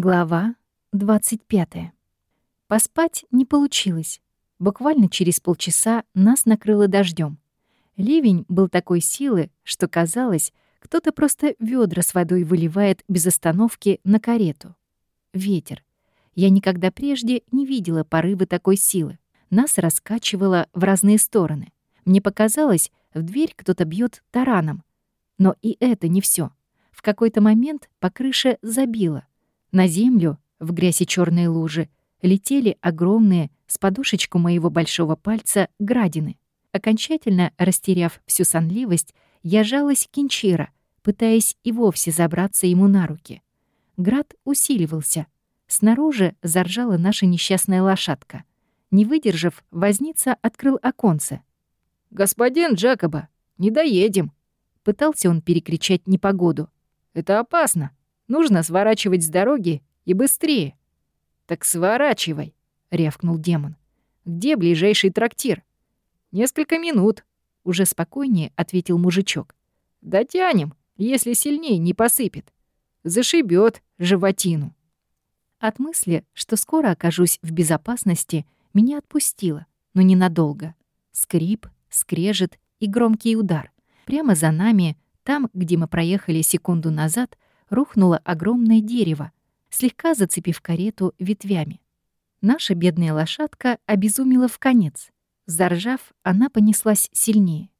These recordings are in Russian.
Глава 25. Поспать не получилось. Буквально через полчаса нас накрыло дождем. Ливень был такой силы, что казалось, кто-то просто ведра с водой выливает без остановки на карету. Ветер. Я никогда прежде не видела порывы такой силы. Нас раскачивало в разные стороны. Мне показалось, в дверь кто-то бьет тараном. Но и это не все. В какой-то момент по крыше забило. На землю, в грязь и черные лужи, летели огромные, с подушечку моего большого пальца, градины. Окончательно растеряв всю сонливость, я жалась Кинчира, пытаясь и вовсе забраться ему на руки. Град усиливался. Снаружи заржала наша несчастная лошадка. Не выдержав, возница открыл оконце. «Господин Джакоба, не доедем!» Пытался он перекричать непогоду. «Это опасно!» Нужно сворачивать с дороги и быстрее. Так сворачивай, рявкнул демон. Где ближайший трактир? Несколько минут, уже спокойнее ответил мужичок. Дотянем, если сильнее не посыпет. Зашибет животину. От мысли, что скоро окажусь в безопасности, меня отпустило, но ненадолго. Скрип, скрежет и громкий удар. Прямо за нами, там, где мы проехали секунду назад, рухнуло огромное дерево, слегка зацепив карету ветвями. Наша бедная лошадка обезумела в конец. Заржав, она понеслась сильнее.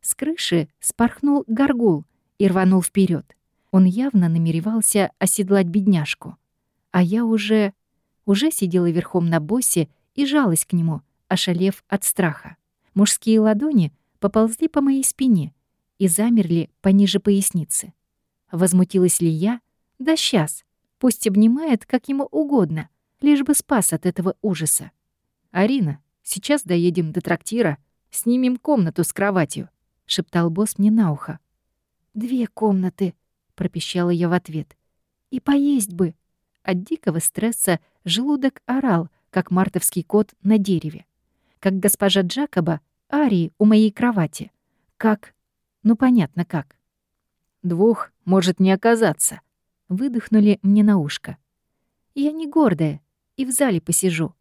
С крыши спорхнул горгул и рванул вперед. Он явно намеревался оседлать бедняжку. А я уже... уже сидела верхом на боссе и жалась к нему, ошалев от страха. Мужские ладони поползли по моей спине и замерли пониже поясницы. Возмутилась ли я? Да сейчас. Пусть обнимает, как ему угодно, лишь бы спас от этого ужаса. «Арина, сейчас доедем до трактира, снимем комнату с кроватью», — шептал босс мне на ухо. «Две комнаты», — пропищала я в ответ. «И поесть бы». От дикого стресса желудок орал, как мартовский кот на дереве. Как госпожа Джакоба, Арии у моей кровати. Как... Ну, понятно, как. Двух может не оказаться. Выдохнули мне на ушко. Я не гордая и в зале посижу.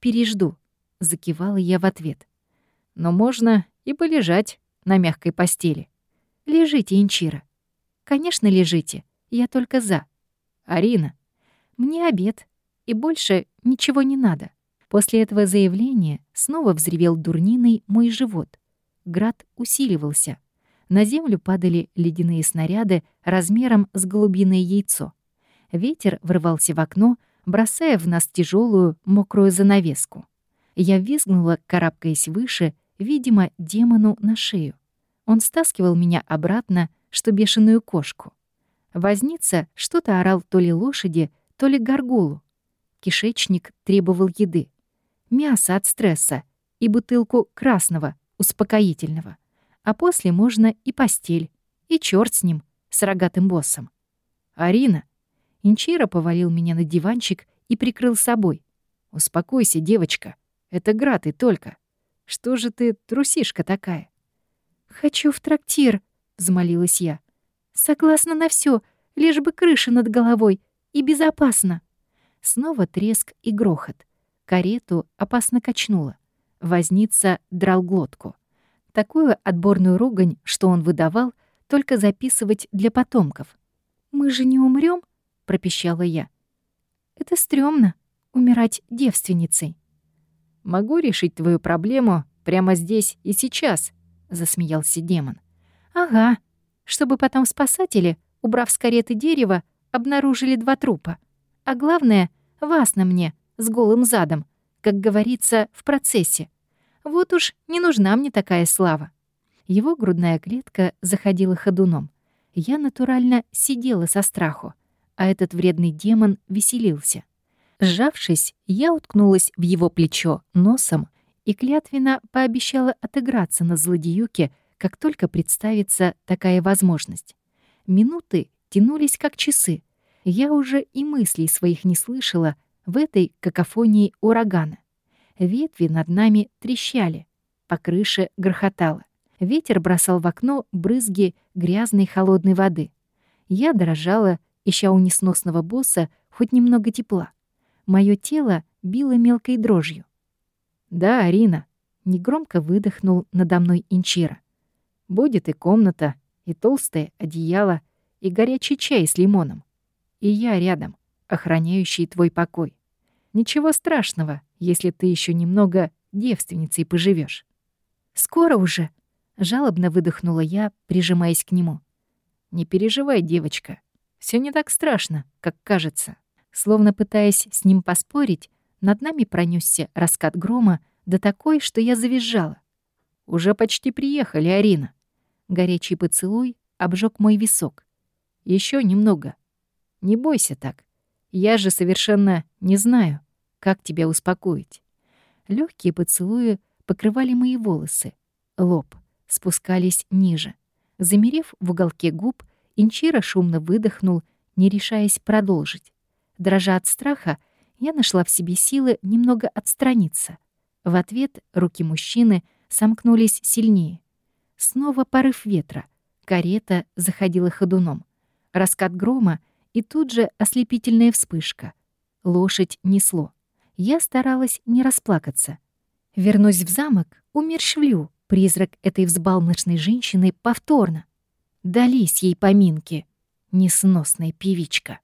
Пережду. Закивала я в ответ. Но можно и полежать на мягкой постели. Лежите, Инчира. Конечно, лежите. Я только за. Арина. Мне обед. И больше ничего не надо. После этого заявления снова взревел дурниной мой живот. Град усиливался. На землю падали ледяные снаряды размером с голубиное яйцо. Ветер врывался в окно, бросая в нас тяжелую мокрую занавеску. Я визгнула, карабкаясь выше, видимо, демону на шею. Он стаскивал меня обратно, что бешеную кошку. Возница что-то орал то ли лошади, то ли горгулу. Кишечник требовал еды. Мясо от стресса и бутылку красного, успокоительного а после можно и постель, и черт с ним, с рогатым боссом. «Арина!» Инчира повалил меня на диванчик и прикрыл собой. «Успокойся, девочка. Это град и только. Что же ты трусишка такая?» «Хочу в трактир», — взмолилась я. «Согласна на все, лишь бы крыша над головой и безопасно». Снова треск и грохот. Карету опасно качнуло. Возница драл глотку. Такую отборную ругань, что он выдавал, только записывать для потомков. «Мы же не умрем, пропищала я. «Это стрёмно — умирать девственницей». «Могу решить твою проблему прямо здесь и сейчас», — засмеялся демон. «Ага, чтобы потом спасатели, убрав с кареты дерево, обнаружили два трупа. А главное, вас на мне, с голым задом, как говорится, в процессе. Вот уж не нужна мне такая слава. Его грудная клетка заходила ходуном. Я натурально сидела со страху, а этот вредный демон веселился. Сжавшись, я уткнулась в его плечо носом и клятвенно пообещала отыграться на злодеюке, как только представится такая возможность. Минуты тянулись как часы. Я уже и мыслей своих не слышала в этой какофонии урагана. Ветви над нами трещали, по крыше грохотало. Ветер бросал в окно брызги грязной холодной воды. Я дрожала ища у несносного босса хоть немного тепла. Мое тело било мелкой дрожью. «Да, Арина», — негромко выдохнул надо мной Инчира. «Будет и комната, и толстое одеяло, и горячий чай с лимоном. И я рядом, охраняющий твой покой. Ничего страшного, если ты еще немного девственницей поживешь. «Скоро уже», — жалобно выдохнула я, прижимаясь к нему. «Не переживай, девочка. Все не так страшно, как кажется». Словно пытаясь с ним поспорить, над нами пронесся раскат грома, да такой, что я завизжала. «Уже почти приехали, Арина». Горячий поцелуй обжег мой висок. Еще немного. Не бойся так. Я же совершенно не знаю, как тебя успокоить. Легкие поцелуи покрывали мои волосы, лоб, спускались ниже. Замерев в уголке губ, Инчира шумно выдохнул, не решаясь продолжить. Дрожа от страха, я нашла в себе силы немного отстраниться. В ответ руки мужчины сомкнулись сильнее. Снова порыв ветра. Карета заходила ходуном. Раскат грома и тут же ослепительная вспышка. Лошадь несло. Я старалась не расплакаться. Вернусь в замок, умерщвлю призрак этой взбалмошной женщины повторно. Дались ей поминки, несносная певичка.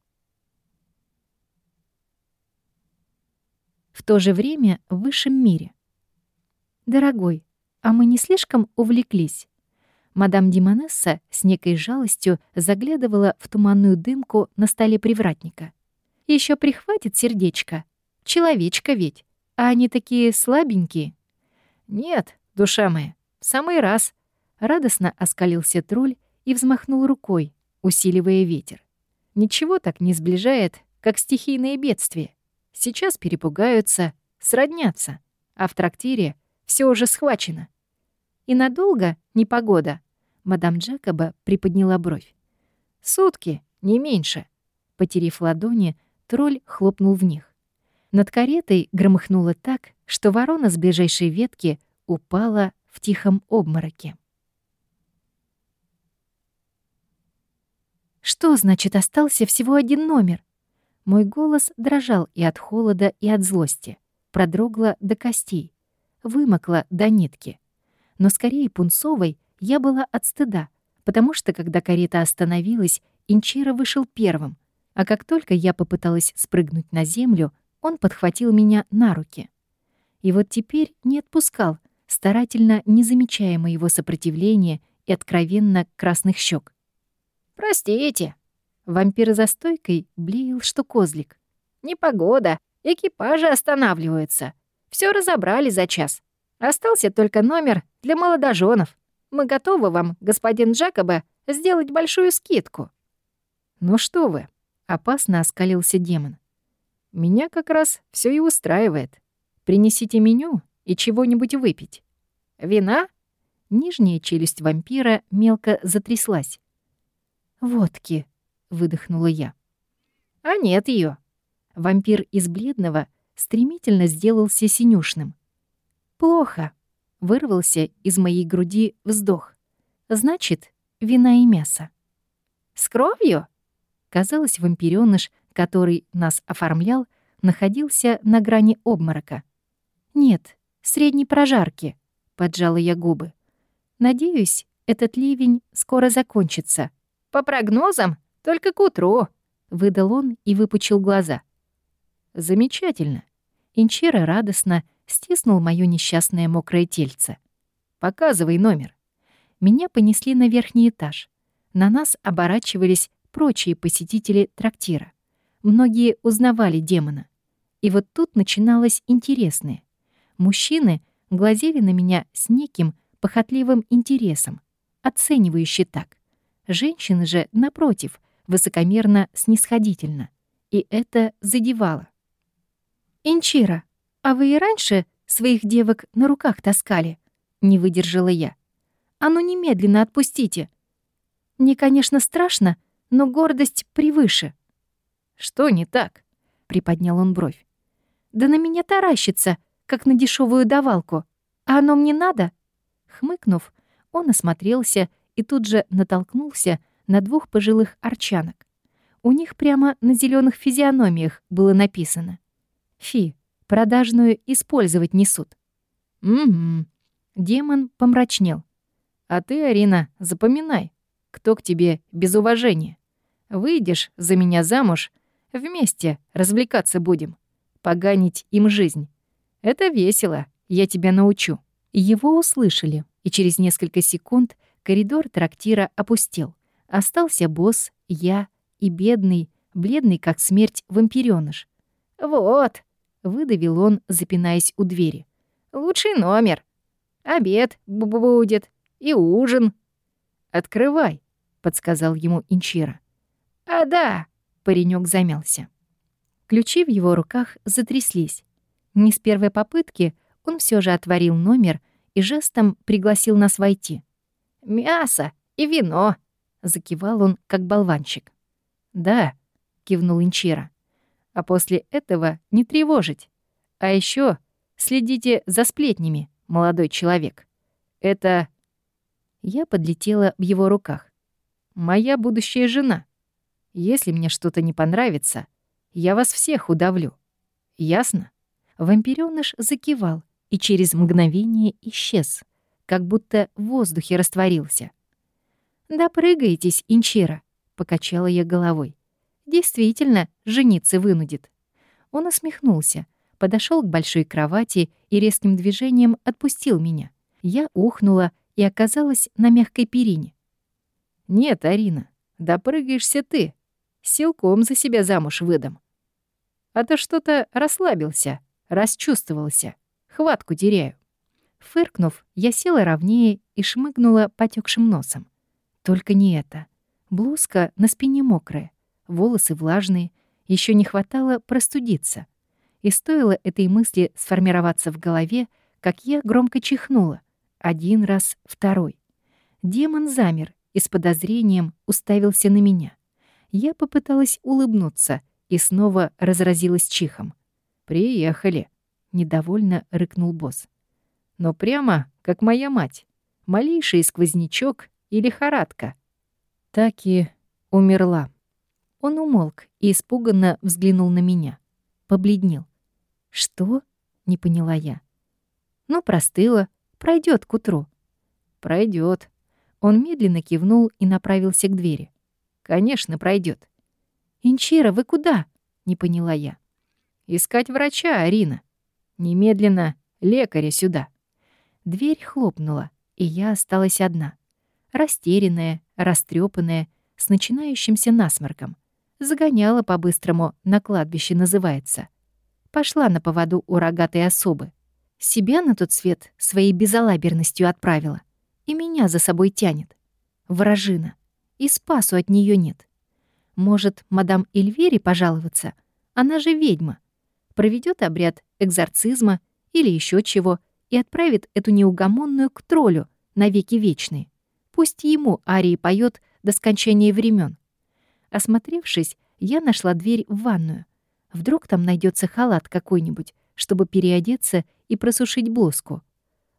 В то же время в высшем мире. «Дорогой, а мы не слишком увлеклись?» Мадам Димонесса с некой жалостью заглядывала в туманную дымку на столе привратника. Еще прихватит сердечко. Человечка ведь. А они такие слабенькие». «Нет, душа моя, в самый раз». Радостно оскалился тролль и взмахнул рукой, усиливая ветер. Ничего так не сближает, как стихийные бедствия. Сейчас перепугаются, сроднятся, а в трактире все уже схвачено. И надолго непогода. Мадам Джакоба приподняла бровь. Сутки, не меньше. Потерев ладони, тролль хлопнул в них. Над каретой громыхнуло так, что ворона с ближайшей ветки упала в тихом обмороке. Что значит остался всего один номер? Мой голос дрожал и от холода, и от злости. Продрогла до костей. Вымокла до нитки. Но скорее пунцовой я была от стыда, потому что, когда карета остановилась, Инчира вышел первым, а как только я попыталась спрыгнуть на землю, он подхватил меня на руки. И вот теперь не отпускал, старательно не замечая моего сопротивления и откровенно красных щек. «Простите», Вампир за стойкой блеял, что козлик. «Непогода, экипажи останавливаются. Все разобрали за час. Остался только номер для молодоженов. Мы готовы вам, господин Джакоба, сделать большую скидку». «Ну что вы?» — опасно оскалился демон. «Меня как раз все и устраивает. Принесите меню и чего-нибудь выпить. Вина?» Нижняя челюсть вампира мелко затряслась. «Водки», — выдохнула я. «А нет ее. Вампир из бледного стремительно сделался синюшным. «Плохо», — вырвался из моей груди вздох. «Значит, вина и мясо». «С кровью?» Казалось, вампирёныш, который нас оформлял, находился на грани обморока. «Нет, средней прожарки», — поджала я губы. «Надеюсь, этот ливень скоро закончится». «По прогнозам, только к утру», — выдал он и выпучил глаза. «Замечательно». Инчера радостно стиснул моё несчастное мокрое тельце. «Показывай номер». Меня понесли на верхний этаж. На нас оборачивались прочие посетители трактира. Многие узнавали демона. И вот тут начиналось интересное. Мужчины глазели на меня с неким похотливым интересом, оценивающе так. Женщины же, напротив, высокомерно снисходительно. И это задевало. «Инчира, а вы и раньше своих девок на руках таскали?» — не выдержала я. «А ну немедленно отпустите. Мне, конечно, страшно, но гордость превыше». «Что не так?» — приподнял он бровь. «Да на меня таращится, как на дешевую давалку. А оно мне надо?» Хмыкнув, он осмотрелся и тут же натолкнулся на двух пожилых арчанок. У них прямо на зеленых физиономиях было написано. Фи, продажную использовать несут. Угу. Демон помрачнел. А ты, Арина, запоминай, кто к тебе без уважения. Выйдешь за меня замуж, вместе развлекаться будем, поганить им жизнь. Это весело, я тебя научу». Его услышали, и через несколько секунд коридор трактира опустел. Остался босс, я и бедный, бледный как смерть вампирёныш. «Вот», — выдавил он, запинаясь у двери. «Лучший номер. Обед будет и ужин». «Открывай», — подсказал ему Инчира. «А да», — паренек замялся. Ключи в его руках затряслись. Не с первой попытки он все же отворил номер и жестом пригласил нас войти. «Мясо и вино», — закивал он, как болванчик. «Да», — кивнул Инчира. «А после этого не тревожить. А еще следите за сплетнями, молодой человек. Это...» Я подлетела в его руках. «Моя будущая жена. Если мне что-то не понравится, я вас всех удавлю. Ясно?» Вампирёныш закивал и через мгновение исчез, как будто в воздухе растворился. «Допрыгаетесь, Инчира», — покачала я головой. «Действительно, жениться вынудит». Он усмехнулся, подошел к большой кровати и резким движением отпустил меня. Я ухнула и оказалась на мягкой перине. «Нет, Арина, допрыгаешься ты. Силком за себя замуж выдам. А то что-то расслабился, расчувствовался, хватку теряю». Фыркнув, я села ровнее и шмыгнула потекшим носом. Только не это. Блузка на спине мокрая, волосы влажные, еще не хватало простудиться. И стоило этой мысли сформироваться в голове, как я громко чихнула. Один раз, второй. Демон замер и с подозрением уставился на меня. Я попыталась улыбнуться и снова разразилась чихом. «Приехали», — недовольно рыкнул босс. «Но прямо, как моя мать. Малейший сквознячок и лихорадка». Так и умерла. Он умолк и испуганно взглянул на меня. Побледнел. «Что?» — не поняла я. «Ну, простыла. Пройдет к утру». Пройдет. Он медленно кивнул и направился к двери. «Конечно, пройдет. «Инчира, вы куда?» — не поняла я. «Искать врача, Арина. Немедленно лекаря сюда». Дверь хлопнула, и я осталась одна. Растерянная, растрепанная, с начинающимся насморком. Загоняла по-быстрому, на кладбище называется. Пошла на поводу у рогатой особы. Себя на тот свет своей безалаберностью отправила. И меня за собой тянет. Вражина. И спасу от нее нет. Может, мадам Эльвери пожаловаться? Она же ведьма. Проведет обряд экзорцизма или еще чего и отправит эту неугомонную к троллю навеки вечные. Пусть ему Арии поет до скончания времен. Осмотревшись, я нашла дверь в ванную. Вдруг там найдется халат какой-нибудь, чтобы переодеться и просушить блузку.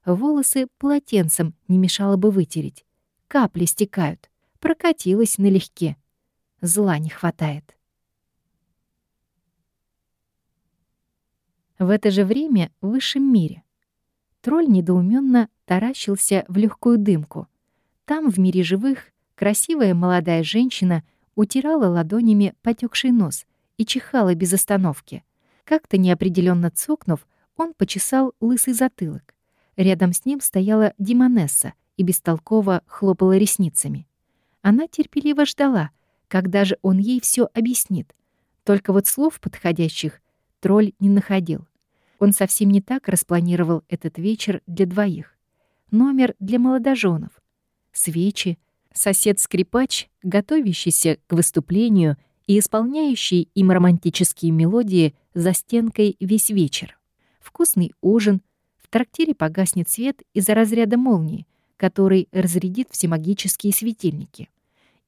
Волосы полотенцем не мешало бы вытереть. Капли стекают. Прокатилась налегке. Зла не хватает. В это же время в высшем мире. Тролль недоуменно таращился в легкую дымку. Там, в мире живых, красивая молодая женщина утирала ладонями потекший нос и чихала без остановки. Как-то неопределенно цокнув, он почесал лысый затылок. Рядом с ним стояла Димонесса и бестолково хлопала ресницами. Она терпеливо ждала, когда же он ей все объяснит. Только вот слов подходящих тролль не находил. Он совсем не так распланировал этот вечер для двоих. Номер для молодоженов, свечи, сосед-скрипач, готовящийся к выступлению и исполняющий им романтические мелодии за стенкой весь вечер. Вкусный ужин, в трактире погаснет свет из-за разряда молнии, который разрядит все магические светильники.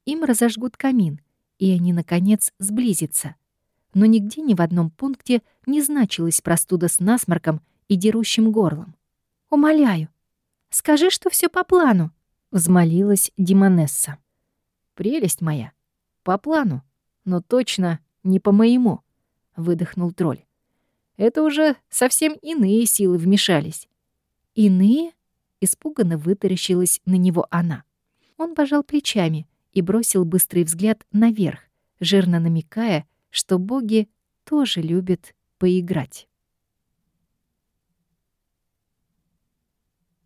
Им разожгут камин, и они, наконец, сблизятся. Но нигде ни в одном пункте не значилась простуда с насморком и дерущим горлом. «Умоляю, скажи, что все по плану», — взмолилась Димонесса. «Прелесть моя, по плану. но точно не по-моему», — выдохнул тролль. «Это уже совсем иные силы вмешались». «Иные?» — испуганно вытаращилась на него она. Он пожал плечами и бросил быстрый взгляд наверх, жирно намекая, что боги тоже любят поиграть.